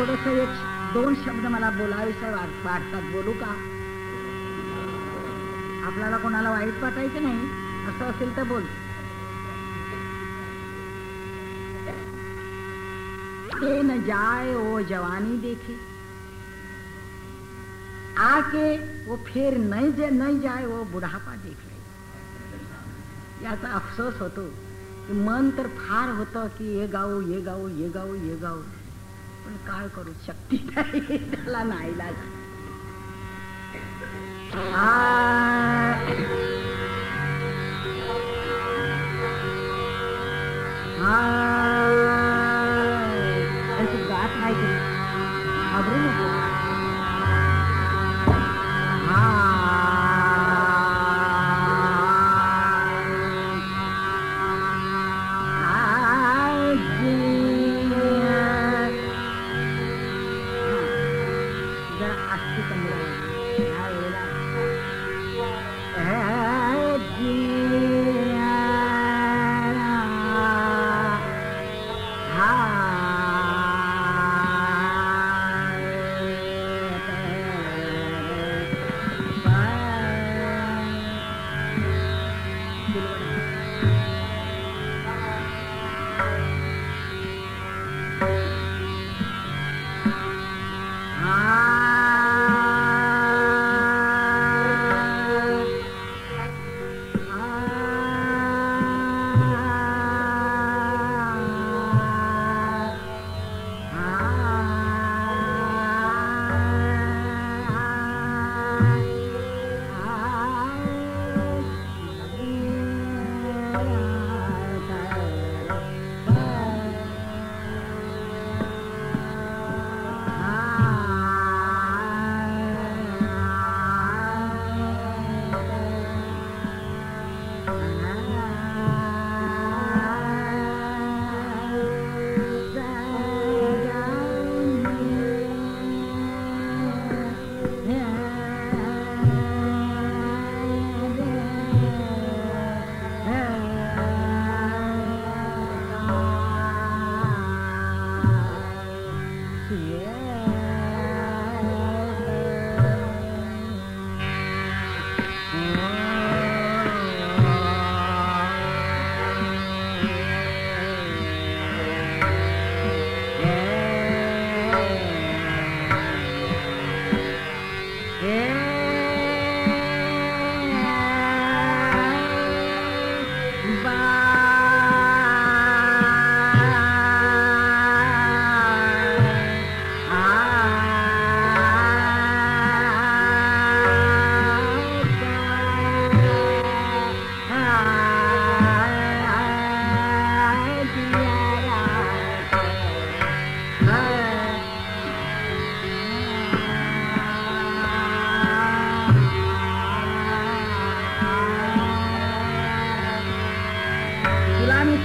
थोडस एक, दोन शब्द मला बोलावेसे वाटतात बोलू का? आपल्याला कोणाला वाईट वाटायचं नाही, असं असेल तर बोल. के न जाए वो जवानी देखे. आके वो फिर नहीं जे नहीं जाए वो बुढ़ापा देख याचा अफसोस होतो मन तर फार होतं की हे गाऊ हे गाऊ हे गाऊ हे गाऊ पण काय करू शक्ती नाही. त्याला नाही लाग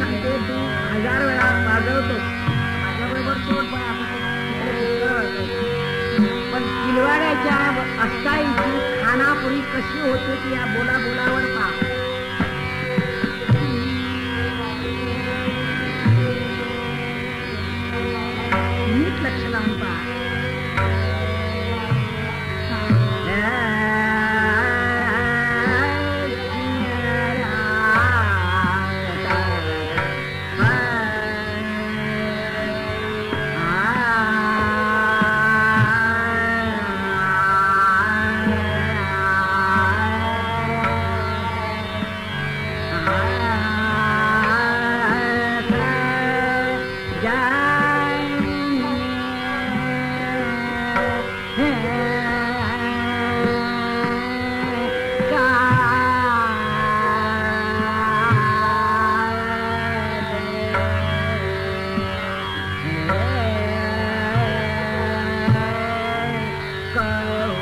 सांगतो तू हजार वेळा मागवतो माझ्याबरोबर सोड पण आपण किलवाड्याच्या अस्ताईची खानापुरी कशी होते ती या बोला बोलावर पहा. Israel.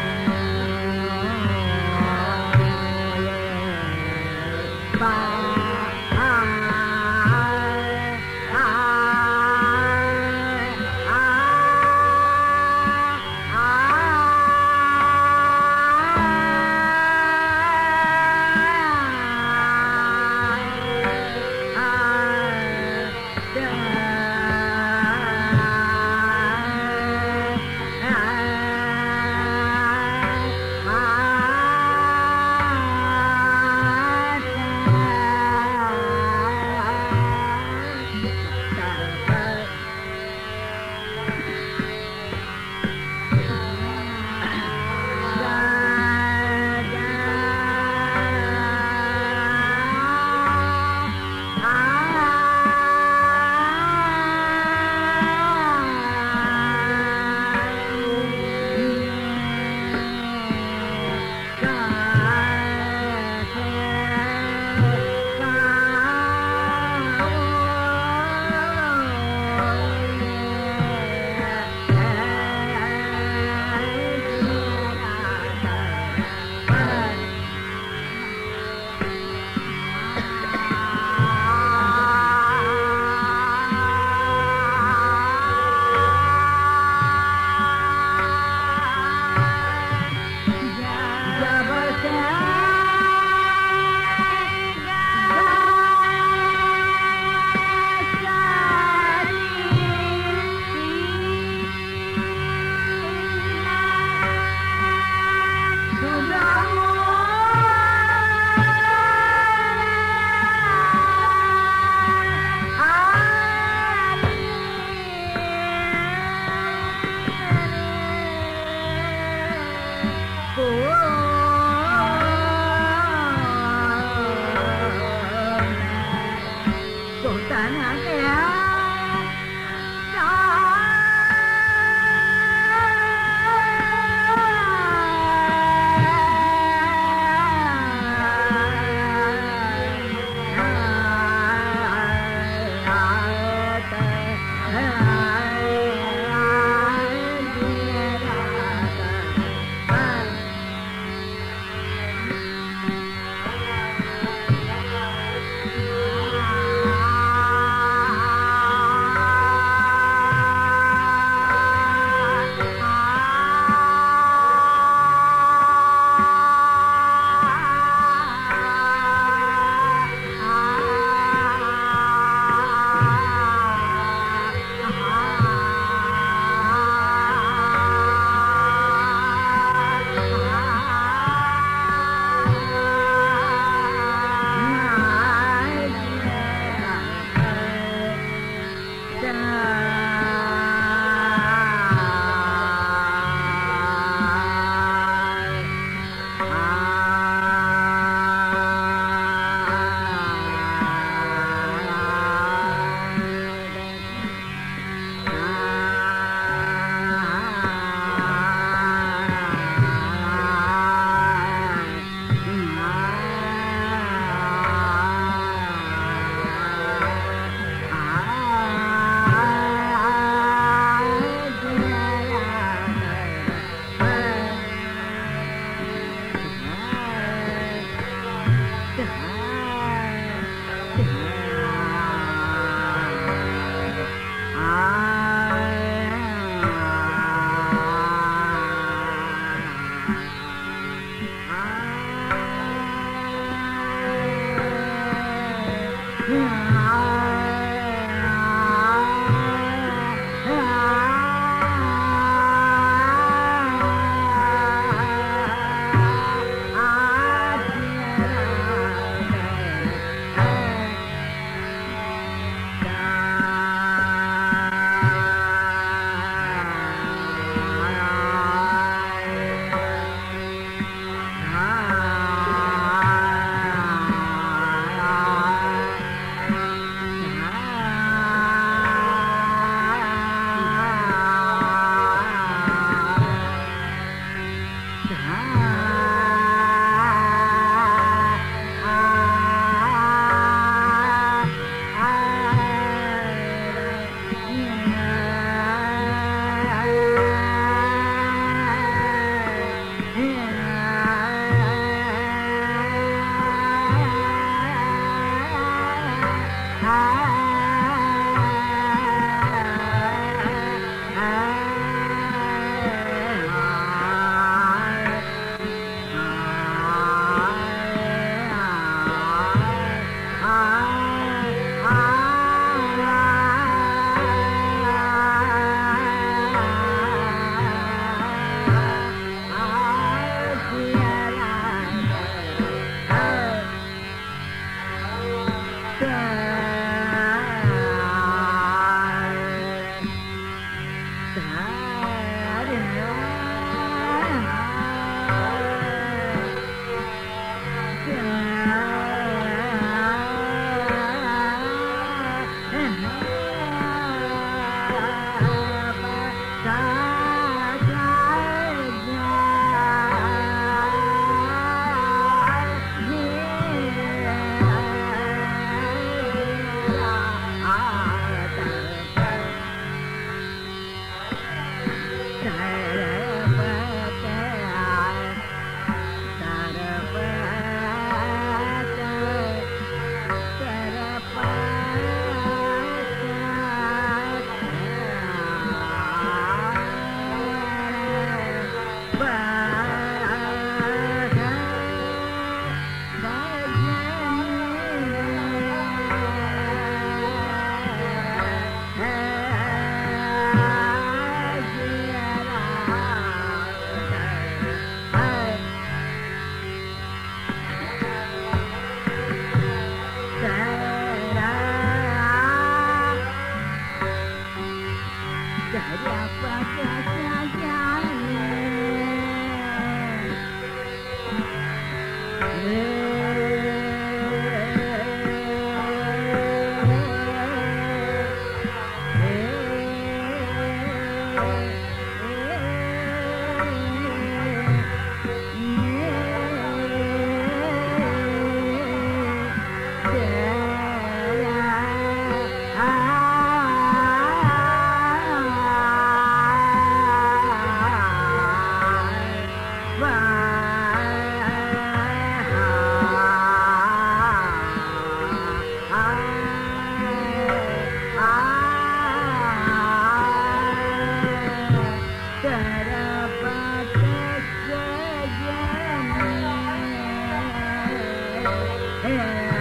Hey.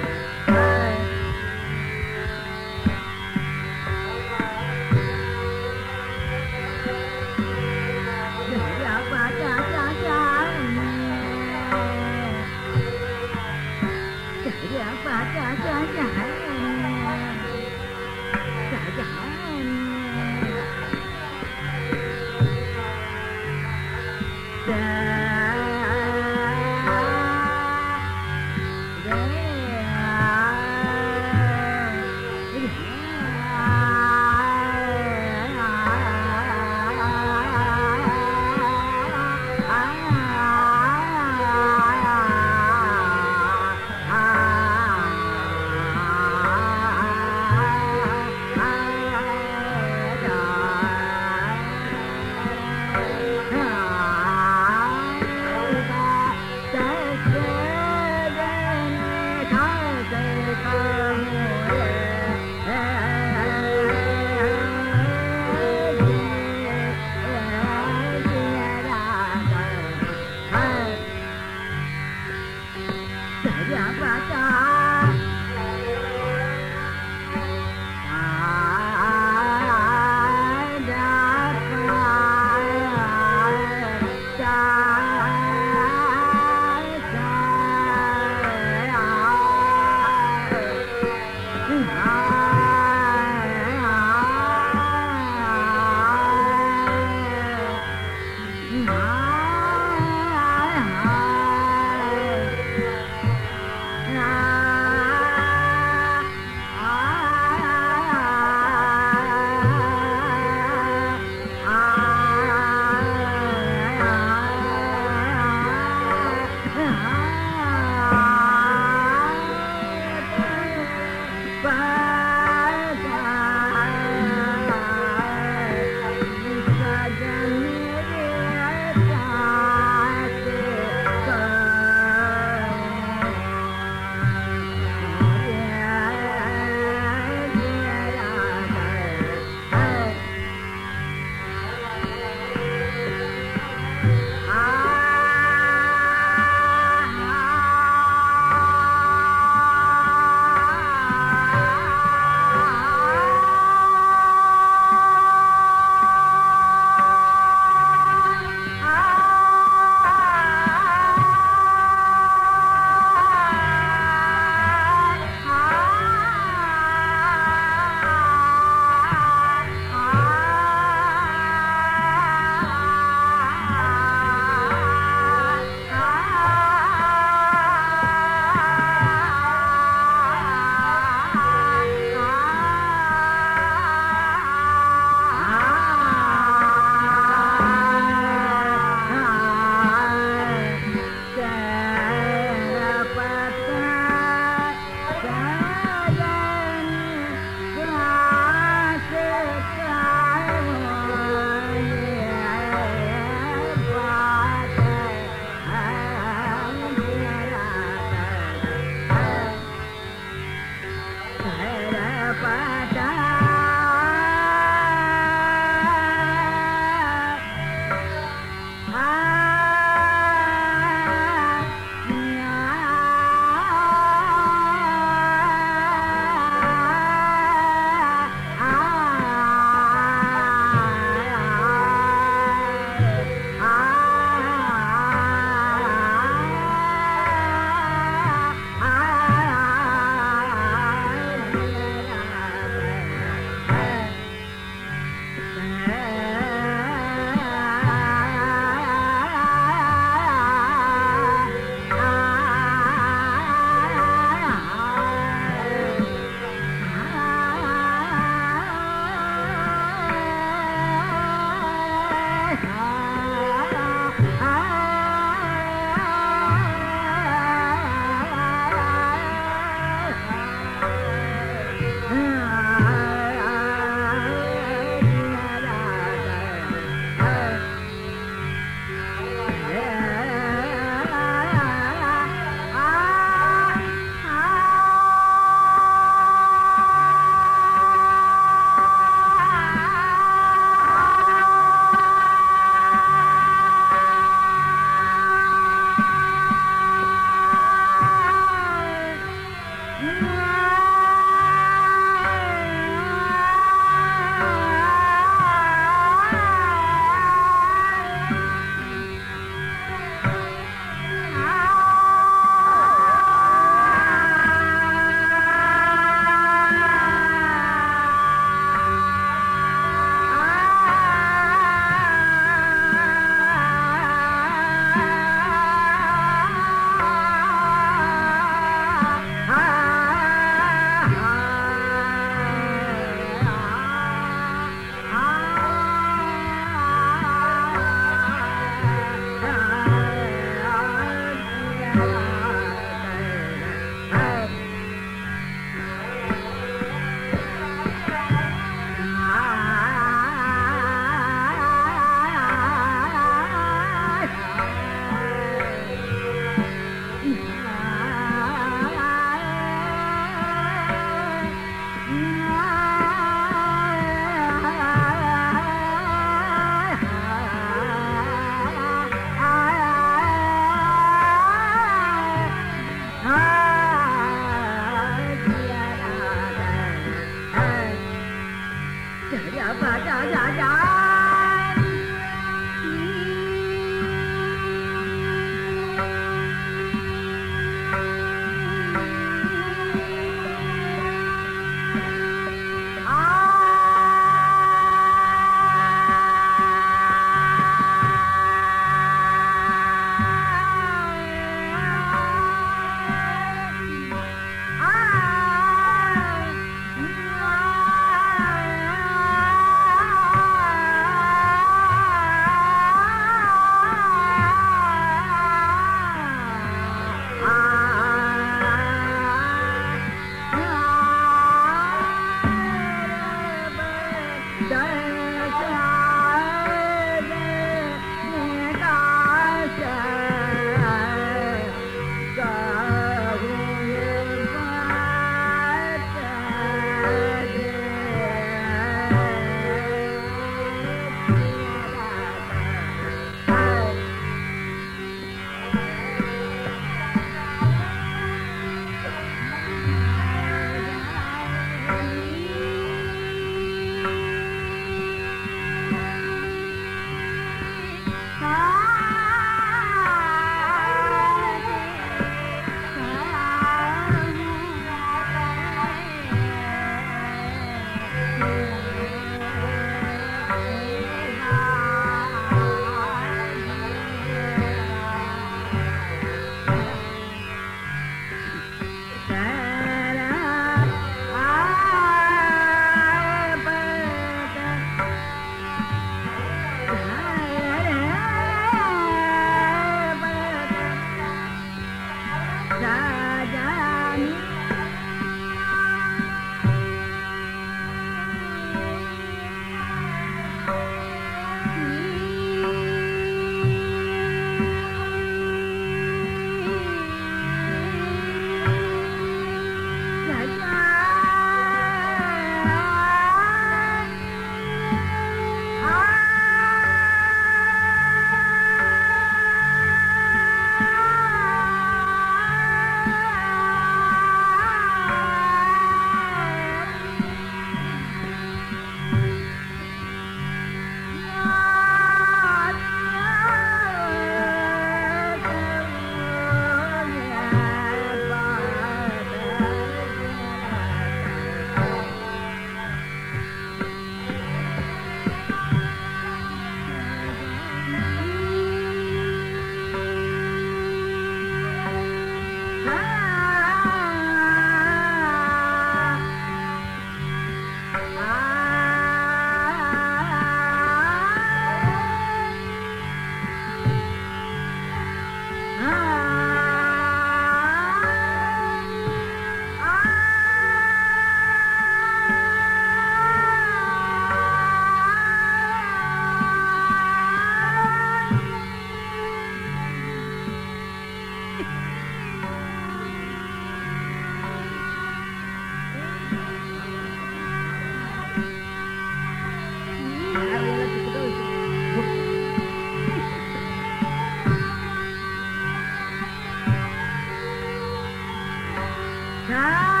啊。